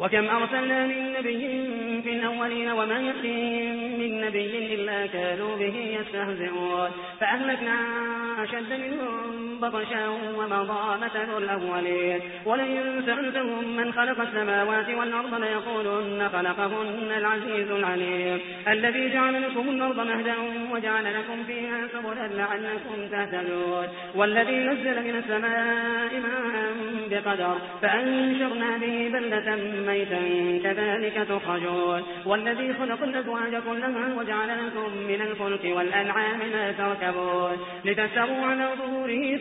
وكم أرسلنا من نبي في الأولين وما يأتيهم من نبي إلا كانوا به يستهزئون فأهلكنا أشد منهم بطشا ومضى مثل الأولين. ولئن سألتهم من خلق السماوات والأرض ليقولن خلقهن العزيز العليم. الذي جعل لكم الأرض مهدا وجعل لكم فيها سبلا لعلكم تهتدون. والذي نزل من السماء ماء بقدر فأنشرنا به بلة ميتا كذلك تخرجون. والذي خلق الأزواج كلها وجعل لكم من الفلك والأنعام ما تركبون. لتستروا على ظهوره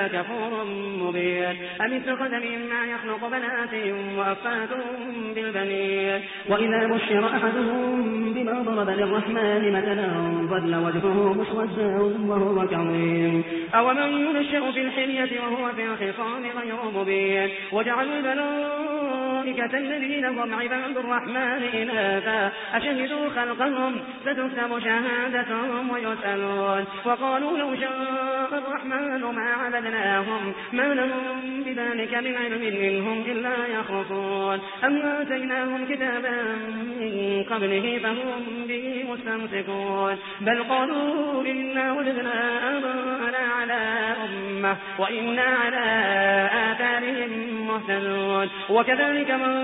لكفور مبين. أم اتخذ مما يخلق بنات وأفاتهم بالبنين. وإذا بشر أحدهم بما ضرب للرحمن مثلا ظل وجهه مسودا وهو كظيم. أومن ينشأ في الحلية وهو في الخصام غير مبين. وجعلوا الملائكة الذين هم عباد الرحمن إناثا. أشهدوا خلقهم ستكتب شهادتهم ويسألون. وقالوا لو شاء الرحمن ما عبدناهم ما لهم بذلك من علم منهم إلا يخرصون. أم آتيناهم كتابا من قبله فهم به مستمسكون. بل قالوا إنا وجدنا آباءنا على أمة وإنا على آثارهم مهتدون وكذلك ما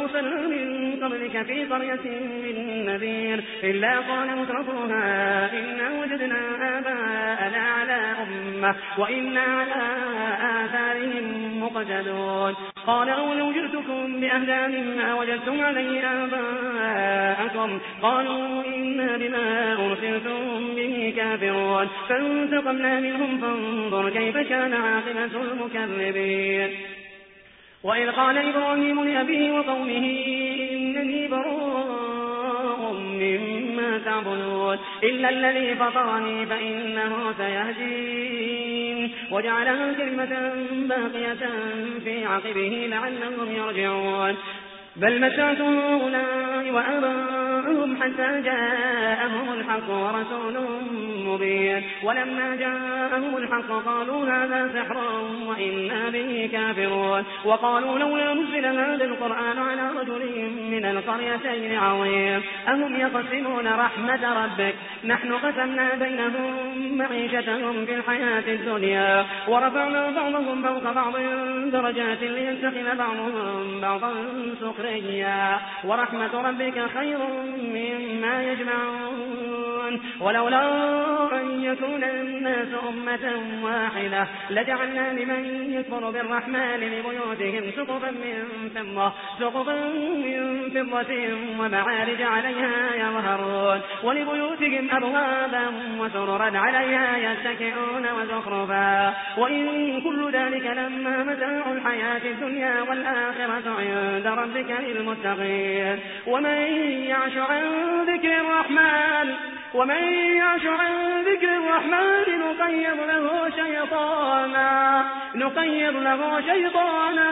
أرسلنا من قبلك في قرية من نذير إلا قال مترفوها إنا وجدنا آباءنا على أمة وإنا على آثارهم مقتدون قال أولو جئتكم بأهدى مما وجدتم عليه آباءكم؟ قالوا إنا بما أرسلتم به كافرون. فانتقمنا منهم فانظر كيف كان عاقبة المكذبين. وإذ قال إبراهيم لأبيه وقومه إنني براء مما تعبدون إلا الذي فطرني فإنه سيهدين. وجعلها كلمة باقية في عقبه لعلهم يرجعون. بل متعت هؤلاء وأباءهم حتى جاءهم الحق ورسول مبين. ولما جاءهم الحق قالوا هذا سحر وإنا به كافرون. وقالوا لولا نزل هذا القرآن على رجل من القريتين عظيم. أهم يقسمون رحمة ربك؟ نحن قسمنا بينهم معيشتهم في الحياة الدنيا. ورفعنا بعضهم فوق بعض درجات ليتخذ بعضهم بعضا سخريا. ورحمة ربك خير مما يجمعون. ولولا أن يكون الناس أمة واحدة لجعلنا لمن يكفر بالرحمن لبيوتهم سقفا من فضة سقفا من فضة ومعارج عليها يظهرون. ولبيوتهم أبوابا وسررا عليها يتكئون وزخرفا. وإن كل ذلك لما متاع الحياة الدنيا والآخرة عند ربك للمتقين. ومن يعش عن ذكر الرحمن ومن يعش عن ذكر الرحمن نقيض له شيطانا نقيض له شيطانا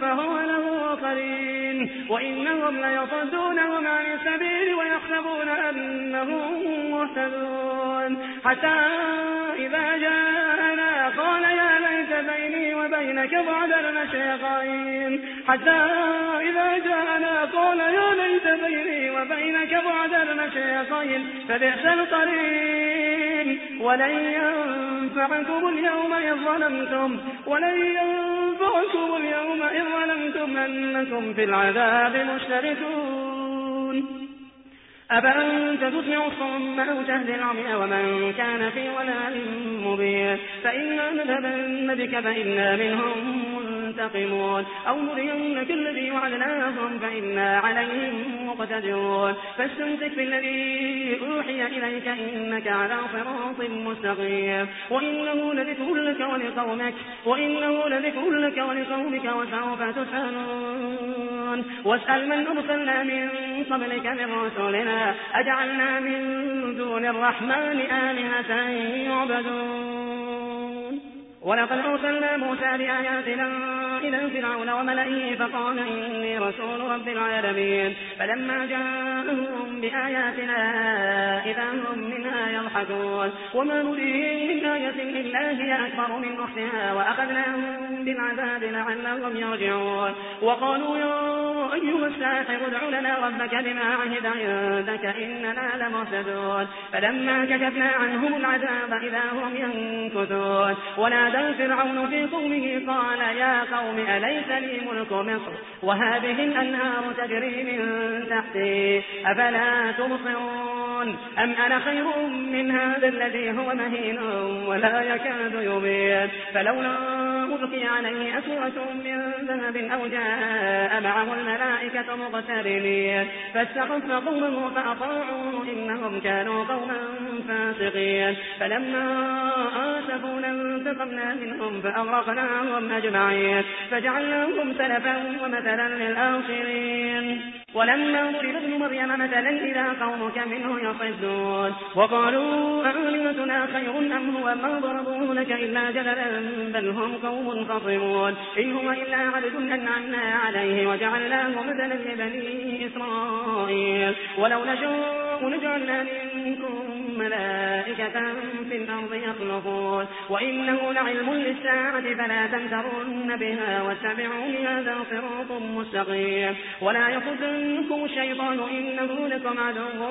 فهو له قرين. وإنهم ليصدونهم عن السبيل ويحسبون أنهم مهتدون. حتى إذا جاءنا قال يا ليت بيني وبينك بعد المشيقين حتى وبينك بعد المشيقين فبئس القرين. ولن ينفعكم اليوم إذ ظلمتم ولن ينفعكم اليوم إذ ظلمتم أنكم في العذاب مشتركون. أفأنت تسمع الصم أو تهدي العمي ومن كان في ضلال مبين؟ فإنا نذهبن بك فإنا منهم منتقمون. أو نرينك الذي وعدناهم فإنا عليهم مقتدرون. فاستمسك بالذي أوحي إليك إنك على صراط مستقيم. وإنه لذكر لك ولقومك وإنه لذكر لك ولقومك وسوف تسألون. واسأل من أرسلنا من قبلك من رسولنا أجعلنا من دون الرحمن آلهة يعبدون. ولقد أرسلنا موسى بآياتنا إلى فرعون وملئه فقال إني رسول رب العالمين. فلما جاءهم بآياتنا إذا هم منها يضحكون. وما نريهم من آية إلا هي أكبر من أختها وأخذناهم بالعذاب لعلهم يرجعون. وقالوا يا أيها الساحر ادع لنا ربك بما عهد عندك إننا لمهتدون. فلما كشفنا عنهم العذاب إذا هم ينكثون. ونادى فرعون في قومه قال يا قوم أليس لي ملك مصر؟ وهذه الأنهار تجري من تحتي أفلا تبصرون؟ أم أنا خير من هذا الذي هو مهين ولا يكاد يبين؟ فلولا ألقي عليه أسورة من ذهب أو جاء معه الملائكة مقترنين فاستخف قومه فأطاعوا إنهم كانوا قوما فاسقين. فلما آسفونا انتقمنا منهم فأغرقناهم أجمعين فجعلناهم سلفا ومثلا للآخرين. ولما ضرب ابن مريم مثلا إذا قومك منه يصدون. وقالوا أعلمتنا خير أم هو ما ضربوه لك إلا جدلا بل هم قوم خصمون. إن هو إلا عبد أنعمنا عليه وجعلناه مثلا لبني إسرائيل. ولو نشاء نجعلنا منكم ملائكة في الأرض يخلقون. وإنه لعلم للساعة فلا تمترن بها واتبعوني هذا صراط مستقيم. ولا يصدنكم الشيطان إنه لكم عدو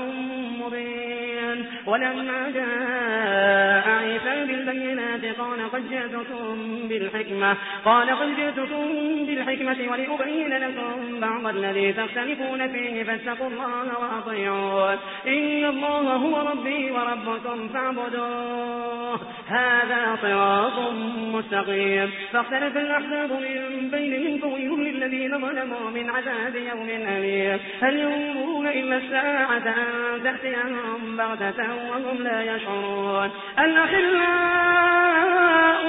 مبين. ولما جاء عيسى بالبينات قال قد جئتكم بالحكمة. قال قد جئتكم بالحكمة ولأبين لكم بعض الذي تختلفون فيه فاتقوا الله وأطيعون. إن الله هو ربي وربكم فاعبدوه. هذا صراط مستقيم. فاختلف الأحزاب من بينهم فويل للذين ظلموا من عذاب يوم أليم. هل ينظرون إلا الساعة أن تأتيهم بغتة وهم لا يشعرون. الأخلاء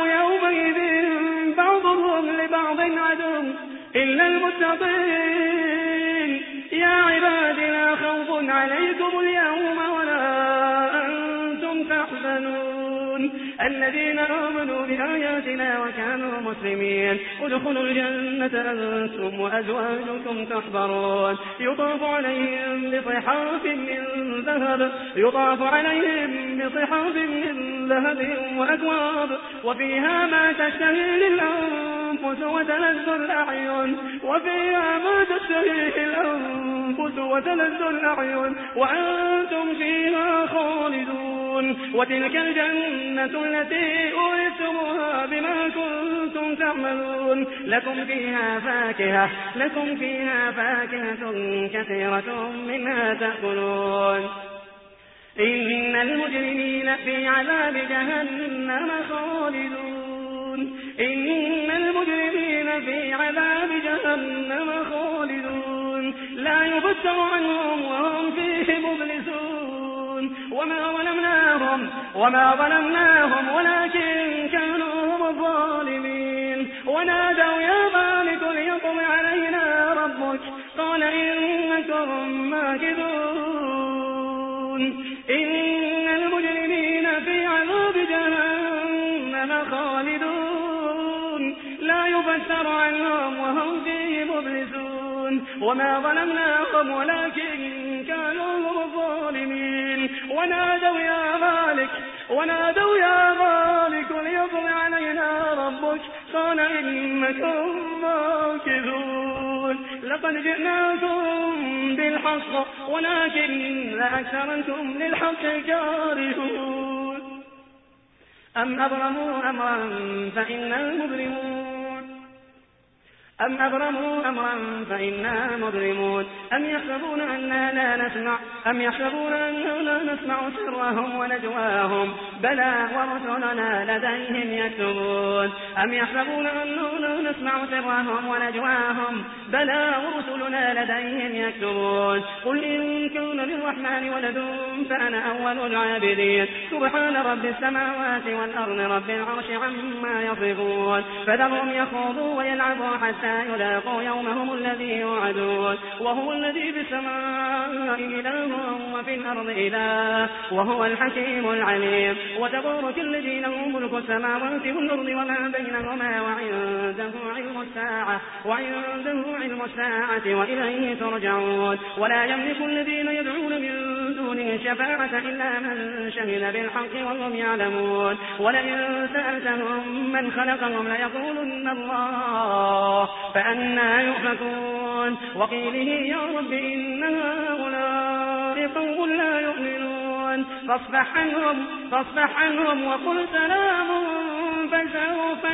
يومئذ بعضهم لبعض عدو. إلا المتقين. يا عباد لا خوف عليكم مسلمين ادخلوا الجنة أنتم وأزواجكم تحبرون يطاف عليهم بصحاف من ذهب. يطاف عليهم بصحاف من ذهب وأكواب. وفيها ما تشتهي الأنفس وتلذ الأعين. وفيها ما تشتهي الأنفس وتلذ الأعين. وأنتم فيها خالدون. وتلك الجنة التي أورثتموها بما كنتم تعملون. لكم فيها فاكهة لكم فيها فاكهة كثيرة منها تأكلون. إن المجرمين في عذاب جهنم خالدون. إن المجرمين في عذاب جهنم خالدون. لا يفتر عنهم وهم فيه مبلسون. وما ظلمناهم وما ظلمناهم ولكن كانوا هم الظالمين. ونادوا يا مالك ليقم علينا ربك. قال إنكم ماكدون إن المجرمين في عذاب جهنم خالدون. لا يفتر عنهم وهم فيه مبلسون. وما ظلمناهم ولكن ونادوا يا مالك ليقض علينا ربك قال إنكم ماكثون لقد جئناكم بالحق ولكن أكثرتم للحق كارهون أم أبرموا أمرا فإن المبرمون أم أبرموا أمرا فإنا مبرمون. أم يحسبون أننا لا نسمع أم يحسبون أننا لا نسمع سرهم ونجواهم؟ بلى ورسلنا لديهم يكتبون. أم يحسبون أننا نسمع سرهم ونجواهم؟ بلى ورسلنا لديهم يكتبون. قل إن كان للرحمن ولد فأنا أول العابدين. سبحان رب السماوات والأرض رب العرش عما يصفون. فذرهم يخوضوا ويلعبوا حتى يلاقوا يومهم الذي يوعدون. وهو الذي بالسماء إله وفي الأرض إله وهو الحكيم العليم وتبارك الذي له ملك السماوات والأرض وما بينهما وعنده علم الساعة وعنده علم الساعة وإليه ترجعون ولا يملك الذين يدعون من دونه شفاعة إلا من شهد بالحق وهم يعلمون ولئن سألتهم من خلقهم ليقولن الله فأنا يؤفكون وقيله يا رب إن هؤلاء قوم لا يؤمنون. فاصفح عنهم, فاصفح عنهم وقل سلام فسوف